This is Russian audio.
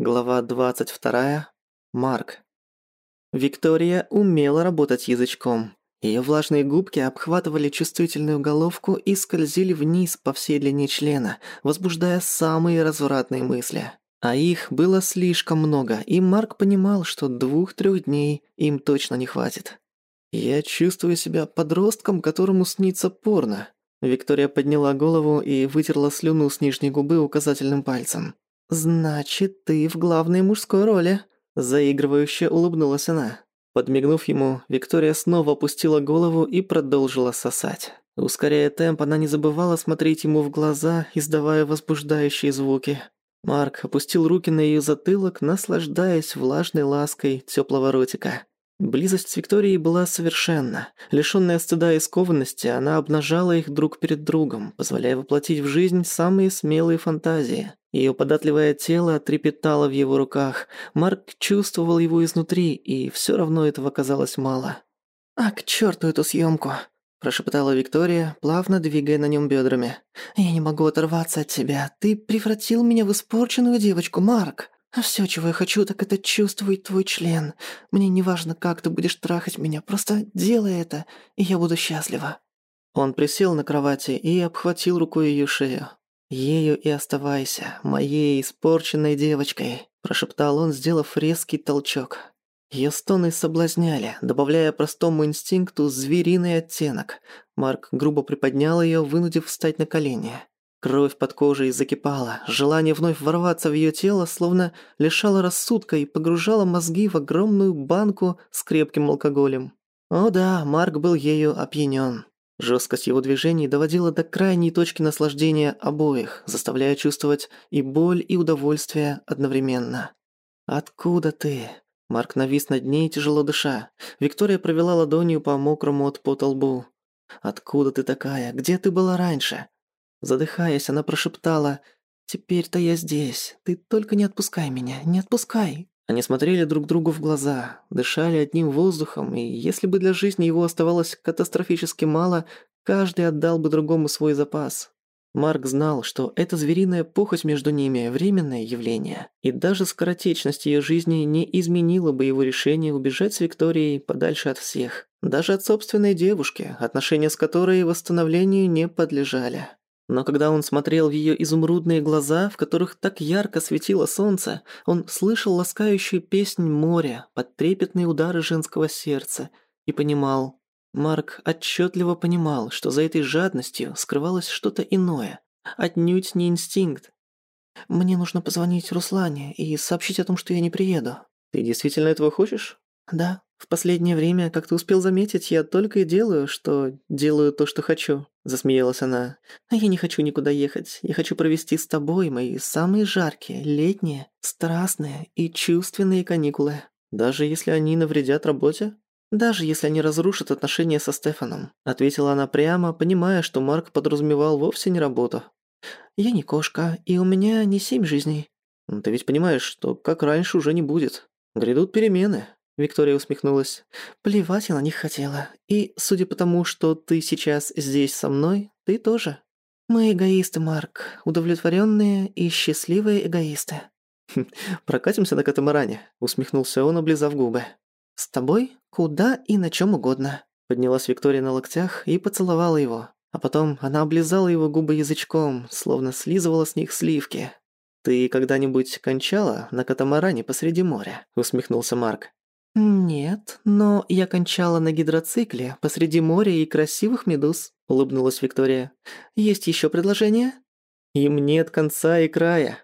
Глава 22. Марк. Виктория умела работать язычком. Её влажные губки обхватывали чувствительную головку и скользили вниз по всей длине члена, возбуждая самые развратные мысли. А их было слишком много, и Марк понимал, что двух-трёх дней им точно не хватит. «Я чувствую себя подростком, которому снится порно». Виктория подняла голову и вытерла слюну с нижней губы указательным пальцем. «Значит, ты в главной мужской роли», – заигрывающе улыбнулась она. Подмигнув ему, Виктория снова опустила голову и продолжила сосать. Ускоряя темп, она не забывала смотреть ему в глаза, издавая возбуждающие звуки. Марк опустил руки на её затылок, наслаждаясь влажной лаской тёплого ротика. Близость с Викторией была совершенна. Лишённая стыда и скованности, она обнажала их друг перед другом, позволяя воплотить в жизнь самые смелые фантазии. Её податливое тело трепетало в его руках. Марк чувствовал его изнутри, и всё равно этого казалось мало. «А к чёрту эту съёмку!» – прошептала Виктория, плавно двигая на нём бёдрами. «Я не могу оторваться от тебя. Ты превратил меня в испорченную девочку, Марк!» А всё, чего я хочу, так это чувствовать твой член. Мне не важно, как ты будешь трахать меня, просто делай это, и я буду счастлива». Он присел на кровати и обхватил рукой её шею. «Ею и оставайся, моей испорченной девочкой», – прошептал он, сделав резкий толчок. Её стоны соблазняли, добавляя простому инстинкту звериный оттенок. Марк грубо приподнял её, вынудив встать на колени. Кровь под кожей закипала, желание вновь ворваться в её тело словно лишало рассудка и погружало мозги в огромную банку с крепким алкоголем. О да, Марк был ею опьянён. Жёсткость его движений доводила до крайней точки наслаждения обоих, заставляя чувствовать и боль, и удовольствие одновременно. «Откуда ты?» Марк навис над ней, тяжело дыша. Виктория провела ладонью по мокрому от пота лбу. «Откуда ты такая? Где ты была раньше? Задыхаясь, она прошептала «Теперь-то я здесь. Ты только не отпускай меня, не отпускай». Они смотрели друг другу в глаза, дышали одним воздухом, и если бы для жизни его оставалось катастрофически мало, каждый отдал бы другому свой запас. Марк знал, что эта звериная похоть между ними – временное явление, и даже скоротечность ее жизни не изменила бы его решение убежать с Викторией подальше от всех, даже от собственной девушки, отношения с которой восстановлению не подлежали. Но когда он смотрел в её изумрудные глаза, в которых так ярко светило солнце, он слышал ласкающую песнь моря под трепетные удары женского сердца и понимал, Марк отчётливо понимал, что за этой жадностью скрывалось что-то иное, отнюдь не инстинкт. «Мне нужно позвонить Руслане и сообщить о том, что я не приеду». «Ты действительно этого хочешь?» «Да. В последнее время, как ты успел заметить, я только и делаю, что делаю то, что хочу», – засмеялась она. «А я не хочу никуда ехать. Я хочу провести с тобой мои самые жаркие, летние, страстные и чувственные каникулы. Даже если они навредят работе?» «Даже если они разрушат отношения со Стефаном», – ответила она прямо, понимая, что Марк подразумевал вовсе не работу. «Я не кошка, и у меня не семь жизней». «Ты ведь понимаешь, что как раньше уже не будет. Грядут перемены, Виктория усмехнулась. «Плевать я на них хотела. И, судя по тому, что ты сейчас здесь со мной, ты тоже. Мы эгоисты, Марк. Удовлетворенные и счастливые эгоисты». «Хм, «Прокатимся на катамаране», — усмехнулся он, облизав губы. «С тобой? Куда и на чем угодно». Поднялась Виктория на локтях и поцеловала его. А потом она облизала его губы язычком, словно слизывала с них сливки. «Ты когда-нибудь кончала на катамаране посреди моря?» — усмехнулся Марк. «Нет, но я кончала на гидроцикле посреди моря и красивых медуз», — улыбнулась Виктория. «Есть еще предложение?» «Им нет конца и края»,